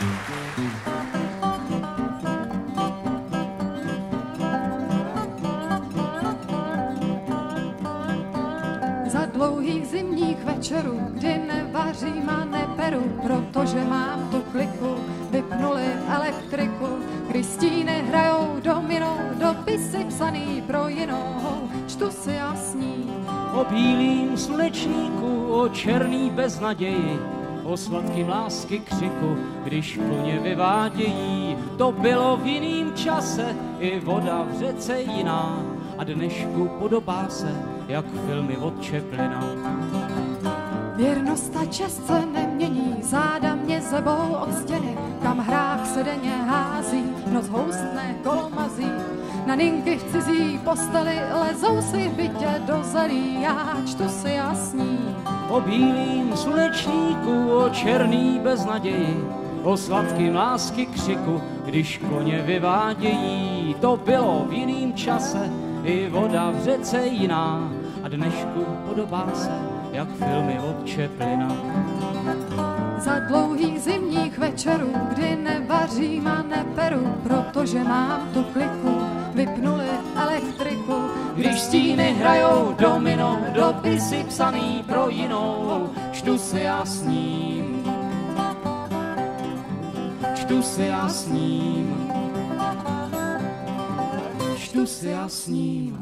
Za dlouhých zimních večerů, kdy nevařím a neperu, protože mám tu kliku, vypnuli elektriku, když stíny hrajou domino, dopisy psaný pro jinou, čtu si a sním. O bílým slunečníku, o černý beznaději, o sladkým lásky křiku, když plně vyvádějí. To bylo v jiným čase, i voda v řece jiná, a dnešku podobá se, jak filmy od Čeplina. Věrnost a čest se nemění, záda mě zebou od stěny, kam hrách se denně hází, noc houstné kolomazí. Na ninky v cizí posteli lezou si bytě do zelí, já čtu si a sním. O bílým slunečníku, o černý beznaději, o sladkým lásky křiku, když koně vyvádějí. To bylo v jiným čase, i voda v řece jiná, a dnešku podobá se, jak filmy od Čeplina. Za dlouhých zimních večerů, kdy nevařím a neperu, protože mám tu kliku, vypnuli elektriku. Když stíny hrajou domino, dopisy psaný pro jinou, čtu si a sním. Čtu si a sním. Čtu si a sním.